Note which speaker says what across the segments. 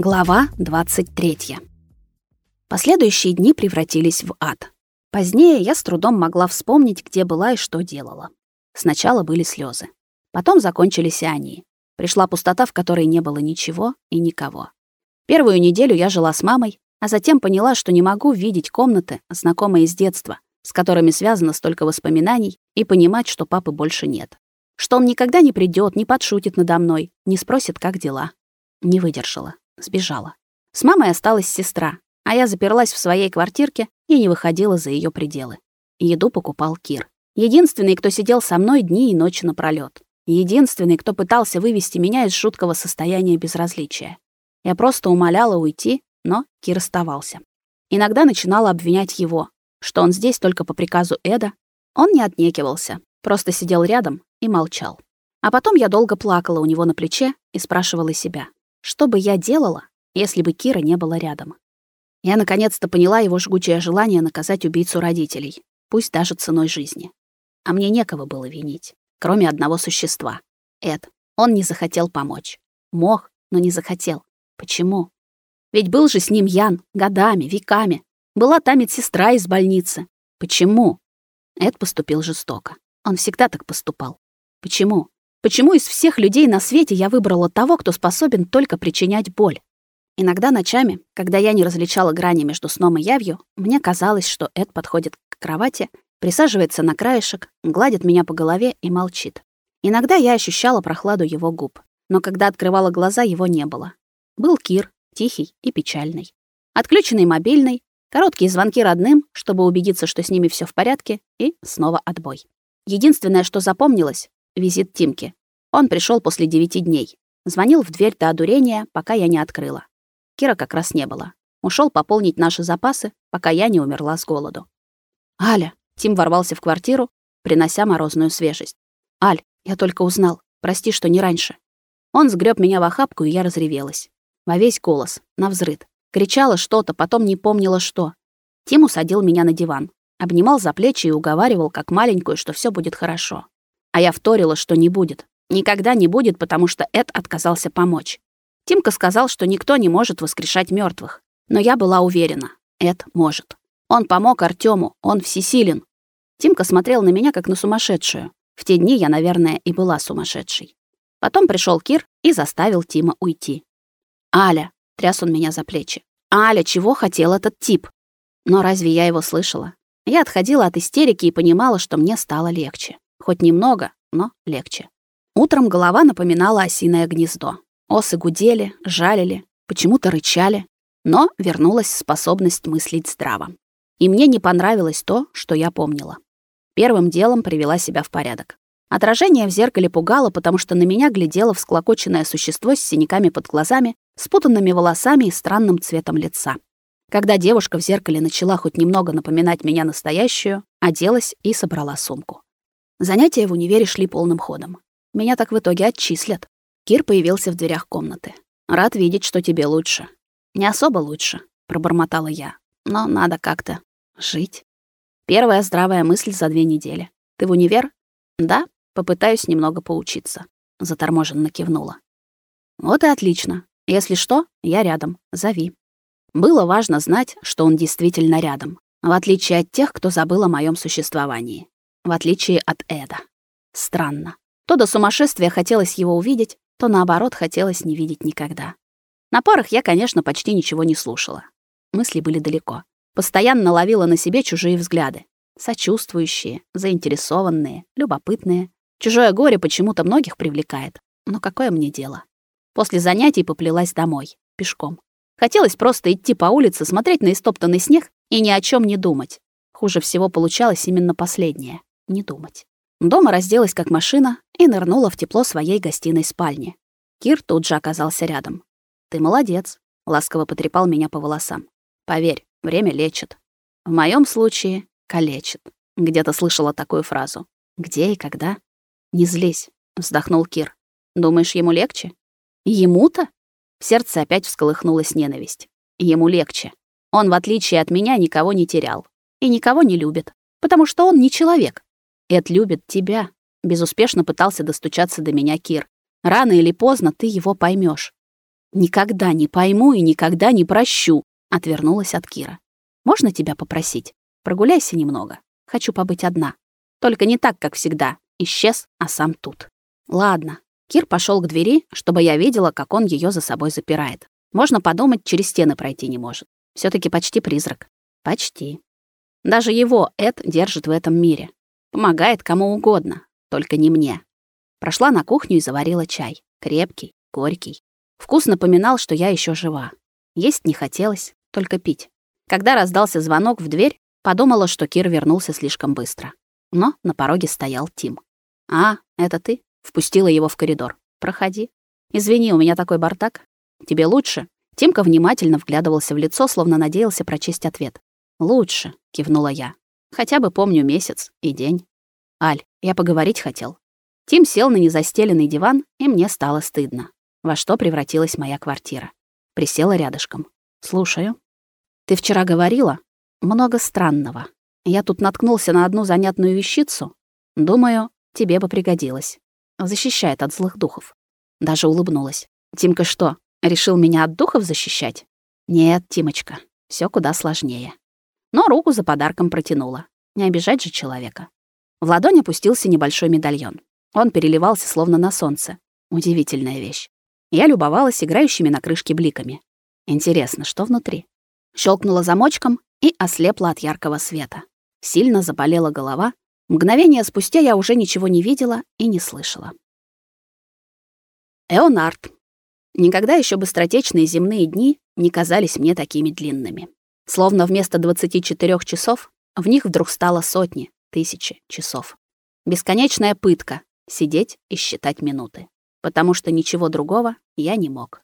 Speaker 1: Глава 23. Последующие дни превратились в ад. Позднее я с трудом могла вспомнить, где была и что делала. Сначала были слезы, Потом закончились они. Пришла пустота, в которой не было ничего и никого. Первую неделю я жила с мамой, а затем поняла, что не могу видеть комнаты, знакомые с детства, с которыми связано столько воспоминаний, и понимать, что папы больше нет. Что он никогда не придет, не подшутит надо мной, не спросит, как дела. Не выдержала, сбежала. С мамой осталась сестра, а я заперлась в своей квартирке и не выходила за ее пределы. Еду покупал Кир. Единственный, кто сидел со мной дни и ночи напролёт. Единственный, кто пытался вывести меня из жуткого состояния безразличия. Я просто умоляла уйти, но Кир оставался. Иногда начинала обвинять его, что он здесь только по приказу Эда. Он не отнекивался, просто сидел рядом и молчал. А потом я долго плакала у него на плече и спрашивала себя, что бы я делала, если бы Кира не было рядом. Я наконец-то поняла его жгучее желание наказать убийцу родителей, пусть даже ценой жизни. А мне некого было винить, кроме одного существа — Эд. Он не захотел помочь. Мог, но не захотел. Почему? Ведь был же с ним Ян годами, веками. Была та медсестра из больницы. Почему? Эд поступил жестоко. Он всегда так поступал. Почему? Почему из всех людей на свете я выбрала того, кто способен только причинять боль? Иногда ночами, когда я не различала грани между сном и явью, мне казалось, что Эд подходит к кровати, присаживается на краешек, гладит меня по голове и молчит. Иногда я ощущала прохладу его губ, но когда открывала глаза, его не было. Был Кир, тихий и печальный. Отключенный мобильный, короткие звонки родным, чтобы убедиться, что с ними все в порядке, и снова отбой. Единственное, что запомнилось — визит Тимки. Он пришел после девяти дней. Звонил в дверь до одурения, пока я не открыла. Кира как раз не было. Ушел пополнить наши запасы, пока я не умерла с голоду. «Аля!» Тим ворвался в квартиру, принося морозную свежесть. «Аль, я только узнал. Прости, что не раньше». Он сгреб меня в охапку, и я разревелась. Во весь голос, навзрыд. Кричала что-то, потом не помнила что. Тим усадил меня на диван, обнимал за плечи и уговаривал, как маленькую, что все будет хорошо. А я вторила, что не будет. Никогда не будет, потому что Эд отказался помочь. Тимка сказал, что никто не может воскрешать мертвых, но я была уверена, Эд может. Он помог Артему, он всесилен. Тимка смотрел на меня как на сумасшедшую. В те дни я, наверное, и была сумасшедшей. Потом пришел Кир и заставил Тима уйти. «Аля!» — тряс он меня за плечи. «Аля, чего хотел этот тип?» Но разве я его слышала? Я отходила от истерики и понимала, что мне стало легче. Хоть немного, но легче. Утром голова напоминала осиное гнездо. Осы гудели, жалили, почему-то рычали, но вернулась способность мыслить здраво. И мне не понравилось то, что я помнила. Первым делом привела себя в порядок. Отражение в зеркале пугало, потому что на меня глядело всклокоченное существо с синяками под глазами, спутанными волосами и странным цветом лица. Когда девушка в зеркале начала хоть немного напоминать меня настоящую, оделась и собрала сумку. Занятия в универе шли полным ходом. Меня так в итоге отчислят. Кир появился в дверях комнаты. «Рад видеть, что тебе лучше». «Не особо лучше», — пробормотала я. «Но надо как-то жить». Первая здравая мысль за две недели. «Ты в универ?» «Да, попытаюсь немного поучиться», — заторможенно кивнула. «Вот и отлично. Если что, я рядом. Зови». Было важно знать, что он действительно рядом, в отличие от тех, кто забыл о моем существовании. В отличие от Эда. Странно. То до сумасшествия хотелось его увидеть, то наоборот хотелось не видеть никогда. На парах я, конечно, почти ничего не слушала. Мысли были далеко. Постоянно ловила на себе чужие взгляды. Сочувствующие, заинтересованные, любопытные. Чужое горе почему-то многих привлекает. Но какое мне дело? После занятий поплелась домой, пешком. Хотелось просто идти по улице, смотреть на истоптанный снег и ни о чем не думать. Хуже всего получалось именно последнее — не думать. Дома разделась как машина и нырнула в тепло своей гостиной спальни. Кир тут же оказался рядом. «Ты молодец», — ласково потрепал меня по волосам. «Поверь, время лечит. В моем случае — калечит». Где-то слышала такую фразу. «Где и когда?» «Не злись», — вздохнул Кир. «Думаешь, ему легче?» «Ему-то?» В сердце опять всколыхнулась ненависть. Ему легче. Он, в отличие от меня, никого не терял. И никого не любит. Потому что он не человек. Эд любит тебя. Безуспешно пытался достучаться до меня Кир. Рано или поздно ты его поймешь. Никогда не пойму и никогда не прощу, отвернулась от Кира. Можно тебя попросить? Прогуляйся немного. Хочу побыть одна. Только не так, как всегда. Исчез, а сам тут. Ладно. Кир пошел к двери, чтобы я видела, как он ее за собой запирает. Можно подумать, через стены пройти не может. все таки почти призрак. Почти. Даже его Эд держит в этом мире. Помогает кому угодно, только не мне. Прошла на кухню и заварила чай. Крепкий, горький. Вкус напоминал, что я еще жива. Есть не хотелось, только пить. Когда раздался звонок в дверь, подумала, что Кир вернулся слишком быстро. Но на пороге стоял Тим. «А, это ты?» Впустила его в коридор. «Проходи. Извини, у меня такой бардак. Тебе лучше?» Тимка внимательно вглядывался в лицо, словно надеялся прочесть ответ. «Лучше», — кивнула я. «Хотя бы помню месяц и день». «Аль, я поговорить хотел». Тим сел на незастеленный диван, и мне стало стыдно. Во что превратилась моя квартира. Присела рядышком. «Слушаю». «Ты вчера говорила?» «Много странного. Я тут наткнулся на одну занятную вещицу. Думаю, тебе бы пригодилось. Защищает от злых духов». Даже улыбнулась. «Тимка что, решил меня от духов защищать?» «Нет, Тимочка, все куда сложнее» но руку за подарком протянула. Не обижать же человека. В ладонь опустился небольшой медальон. Он переливался словно на солнце. Удивительная вещь. Я любовалась играющими на крышке бликами. Интересно, что внутри? Щелкнула замочком и ослепла от яркого света. Сильно заболела голова. Мгновение спустя я уже ничего не видела и не слышала. Эонард. Никогда еще быстротечные земные дни не казались мне такими длинными. Словно вместо 24 часов в них вдруг стало сотни, тысячи часов. Бесконечная пытка — сидеть и считать минуты. Потому что ничего другого я не мог.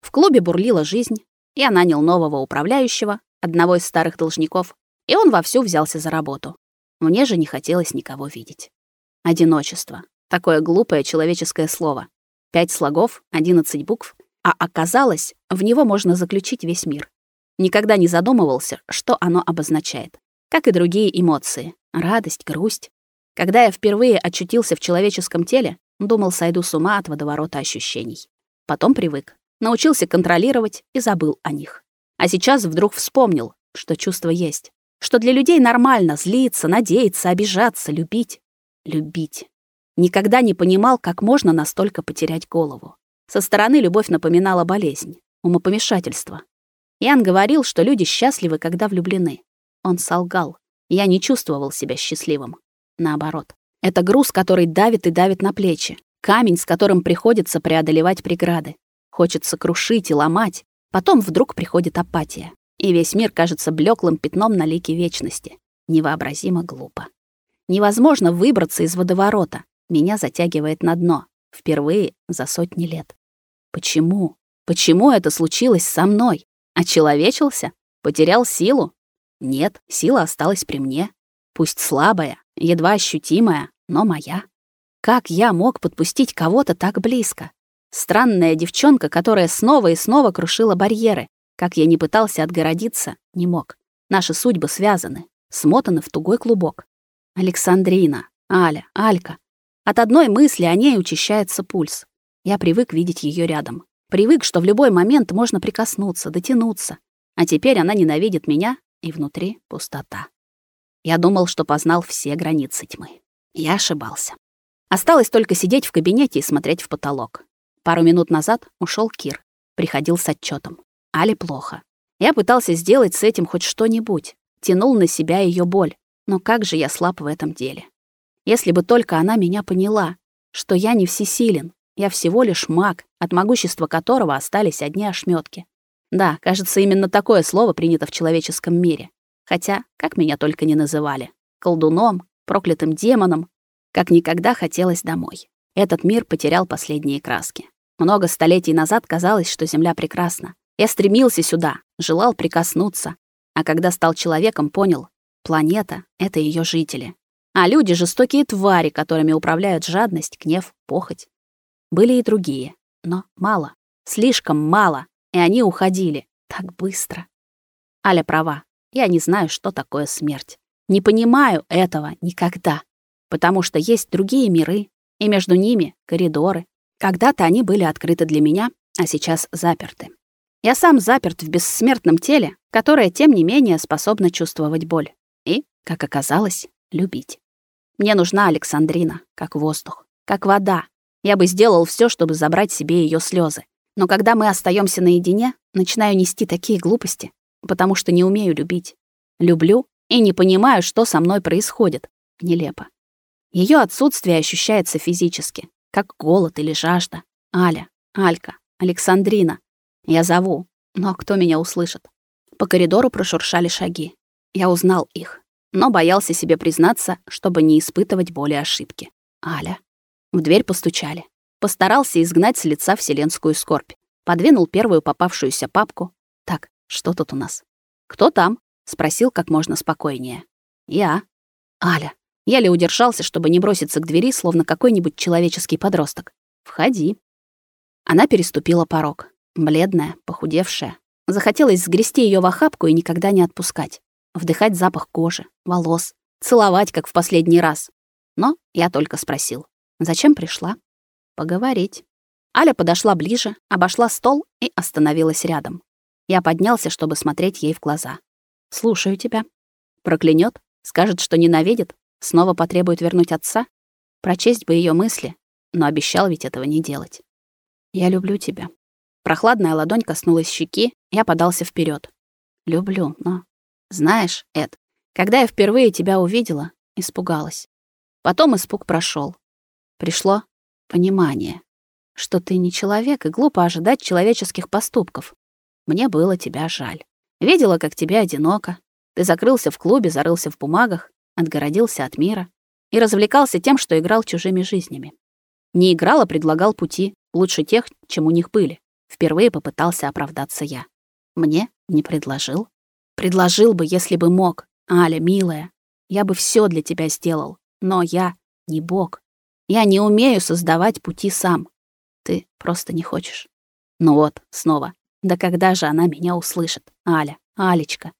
Speaker 1: В клубе бурлила жизнь. Я нанял нового управляющего, одного из старых должников, и он вовсю взялся за работу. Мне же не хотелось никого видеть. Одиночество. Такое глупое человеческое слово. Пять слогов, одиннадцать букв, а оказалось, в него можно заключить весь мир. Никогда не задумывался, что оно обозначает. Как и другие эмоции — радость, грусть. Когда я впервые очутился в человеческом теле, думал, сойду с ума от водоворота ощущений. Потом привык, научился контролировать и забыл о них. А сейчас вдруг вспомнил, что чувство есть. Что для людей нормально злиться, надеяться, обижаться, любить. Любить. Никогда не понимал, как можно настолько потерять голову. Со стороны любовь напоминала болезнь, умопомешательство, Ян говорил, что люди счастливы, когда влюблены. Он солгал. Я не чувствовал себя счастливым. Наоборот. Это груз, который давит и давит на плечи. Камень, с которым приходится преодолевать преграды. Хочется крушить и ломать. Потом вдруг приходит апатия. И весь мир кажется блеклым пятном на лике вечности. Невообразимо глупо. Невозможно выбраться из водоворота. Меня затягивает на дно. Впервые за сотни лет. Почему? Почему это случилось со мной? Очеловечился? Потерял силу? Нет, сила осталась при мне. Пусть слабая, едва ощутимая, но моя. Как я мог подпустить кого-то так близко? Странная девчонка, которая снова и снова крушила барьеры. Как я не пытался отгородиться, не мог. Наши судьбы связаны, смотаны в тугой клубок. Александрина, Аля, Алька. От одной мысли о ней учащается пульс. Я привык видеть ее рядом. Привык, что в любой момент можно прикоснуться, дотянуться. А теперь она ненавидит меня, и внутри пустота. Я думал, что познал все границы тьмы. Я ошибался. Осталось только сидеть в кабинете и смотреть в потолок. Пару минут назад ушел Кир. Приходил с отчетом. Али плохо. Я пытался сделать с этим хоть что-нибудь. Тянул на себя ее боль. Но как же я слаб в этом деле. Если бы только она меня поняла, что я не всесилен, я всего лишь маг, от могущества которого остались одни ошметки. Да, кажется, именно такое слово принято в человеческом мире. Хотя, как меня только не называли. Колдуном, проклятым демоном. Как никогда хотелось домой. Этот мир потерял последние краски. Много столетий назад казалось, что Земля прекрасна. Я стремился сюда, желал прикоснуться. А когда стал человеком, понял, планета — это ее жители. А люди — жестокие твари, которыми управляют жадность, гнев, похоть. Были и другие, но мало, слишком мало, и они уходили так быстро. Аля права, я не знаю, что такое смерть. Не понимаю этого никогда, потому что есть другие миры, и между ними коридоры. Когда-то они были открыты для меня, а сейчас заперты. Я сам заперт в бессмертном теле, которое, тем не менее, способно чувствовать боль. И, как оказалось, любить. Мне нужна Александрина, как воздух, как вода. Я бы сделал все, чтобы забрать себе ее слезы. Но когда мы остаемся наедине, начинаю нести такие глупости, потому что не умею любить. Люблю и не понимаю, что со мной происходит. Нелепо. Ее отсутствие ощущается физически, как голод или жажда. Аля, Алька, Александрина. Я зову, но кто меня услышит? По коридору прошуршали шаги. Я узнал их, но боялся себе признаться, чтобы не испытывать боли ошибки. Аля. В дверь постучали. Постарался изгнать с лица вселенскую скорбь. Подвинул первую попавшуюся папку. Так, что тут у нас? Кто там? спросил как можно спокойнее. Я. Аля. Еле удержался, чтобы не броситься к двери, словно какой-нибудь человеческий подросток. Входи. Она переступила порог. Бледная, похудевшая. Захотелось сгрести ее в охапку и никогда не отпускать. Вдыхать запах кожи, волос, целовать, как в последний раз. Но я только спросил. Зачем пришла? Поговорить. Аля подошла ближе, обошла стол и остановилась рядом. Я поднялся, чтобы смотреть ей в глаза. «Слушаю тебя». Проклянет, скажет, что ненавидит, снова потребует вернуть отца. Прочесть бы ее мысли, но обещал ведь этого не делать. «Я люблю тебя». Прохладная ладонь коснулась щеки, я подался вперед. «Люблю, но...» «Знаешь, Эд, когда я впервые тебя увидела, испугалась. Потом испуг прошел. Пришло понимание, что ты не человек, и глупо ожидать человеческих поступков. Мне было тебя жаль. Видела, как тебе одиноко. Ты закрылся в клубе, зарылся в бумагах, отгородился от мира и развлекался тем, что играл чужими жизнями. Не играл, а предлагал пути, лучше тех, чем у них были. Впервые попытался оправдаться я. Мне не предложил. Предложил бы, если бы мог. Аля, милая, я бы все для тебя сделал. Но я не бог. Я не умею создавать пути сам. Ты просто не хочешь. Ну вот, снова. Да когда же она меня услышит? Аля, Алечка.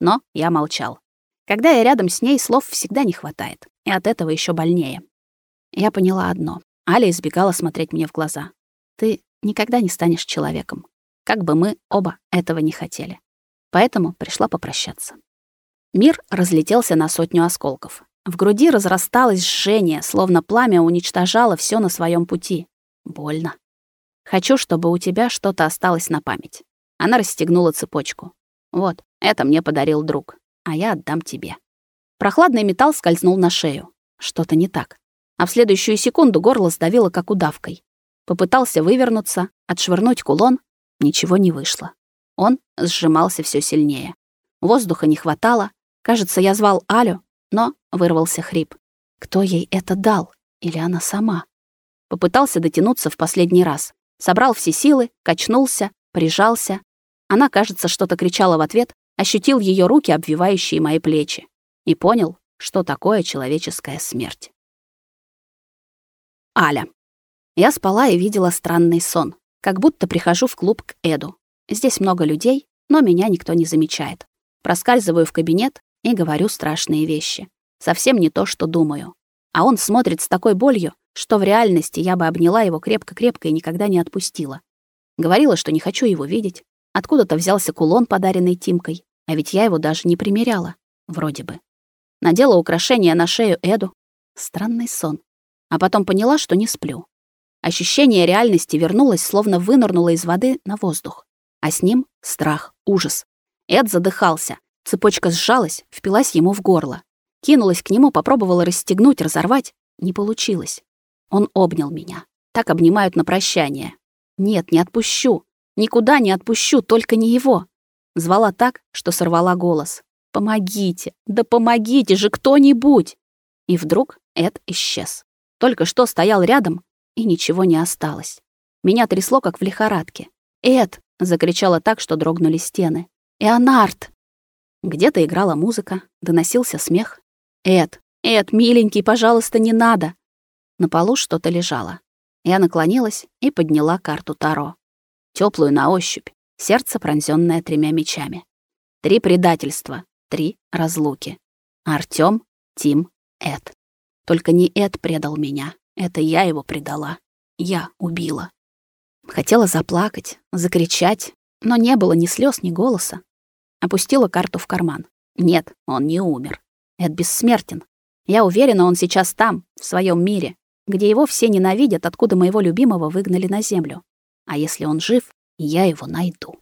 Speaker 1: Но я молчал. Когда я рядом с ней, слов всегда не хватает. И от этого еще больнее. Я поняла одно. Аля избегала смотреть мне в глаза. Ты никогда не станешь человеком. Как бы мы оба этого не хотели. Поэтому пришла попрощаться. Мир разлетелся на сотню осколков. В груди разрасталось жжение, словно пламя уничтожало все на своем пути. Больно. Хочу, чтобы у тебя что-то осталось на память. Она расстегнула цепочку. Вот, это мне подарил друг, а я отдам тебе. Прохладный металл скользнул на шею. Что-то не так. А в следующую секунду горло сдавило как удавкой. Попытался вывернуться, отшвырнуть кулон, ничего не вышло. Он сжимался все сильнее. Воздуха не хватало. Кажется, я звал Алю, но вырвался хрип. Кто ей это дал? Или она сама? Попытался дотянуться в последний раз. Собрал все силы, качнулся, прижался. Она, кажется, что-то кричала в ответ, ощутил ее руки, обвивающие мои плечи, и понял, что такое человеческая смерть. Аля. Я спала и видела странный сон, как будто прихожу в клуб к Эду. Здесь много людей, но меня никто не замечает. Проскальзываю в кабинет и говорю страшные вещи. Совсем не то, что думаю. А он смотрит с такой болью, что в реальности я бы обняла его крепко-крепко и никогда не отпустила. Говорила, что не хочу его видеть. Откуда-то взялся кулон, подаренный Тимкой, а ведь я его даже не примеряла, вроде бы. Надела украшение на шею Эду. Странный сон. А потом поняла, что не сплю. Ощущение реальности вернулось, словно вынырнуло из воды на воздух а с ним страх, ужас. Эд задыхался. Цепочка сжалась, впилась ему в горло. Кинулась к нему, попробовала расстегнуть, разорвать. Не получилось. Он обнял меня. Так обнимают на прощание. Нет, не отпущу. Никуда не отпущу, только не его. Звала так, что сорвала голос. «Помогите! Да помогите же кто-нибудь!» И вдруг Эд исчез. Только что стоял рядом, и ничего не осталось. Меня трясло, как в лихорадке. «Эд!» Закричала так, что дрогнули стены. «Эонард!» Где-то играла музыка, доносился смех. «Эд! Эд, миленький, пожалуйста, не надо!» На полу что-то лежало. Я наклонилась и подняла карту Таро. Теплую на ощупь, сердце, пронзённое тремя мечами. Три предательства, три разлуки. Артём, Тим, Эд. Только не Эд предал меня. Это я его предала. Я убила. Хотела заплакать, закричать, но не было ни слез, ни голоса. Опустила карту в карман. Нет, он не умер. Эд бессмертен. Я уверена, он сейчас там, в своем мире, где его все ненавидят, откуда моего любимого выгнали на землю. А если он жив, я его найду.